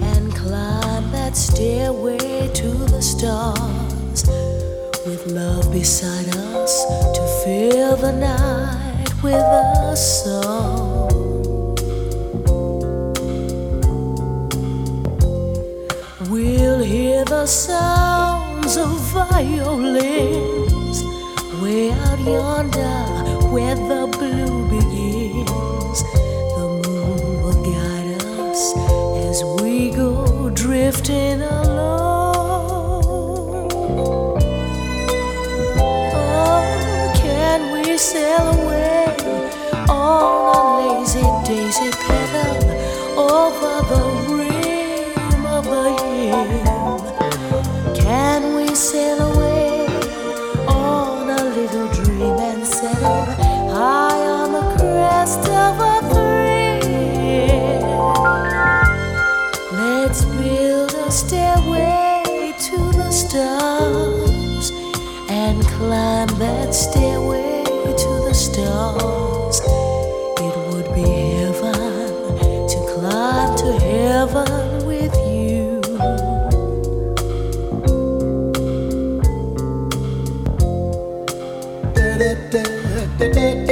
and climb that stairway to the stars with love beside us to fill the night with a song. We'll hear the sounds of violins way out yonder where the of a three. Let's build a stairway to the stars and climb that stairway to the stars. It would be heaven to climb to heaven. with Yeah.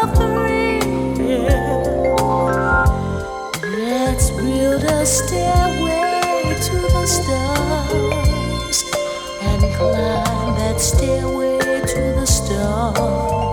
build a stairway to the stars and climb that stairway to the stars.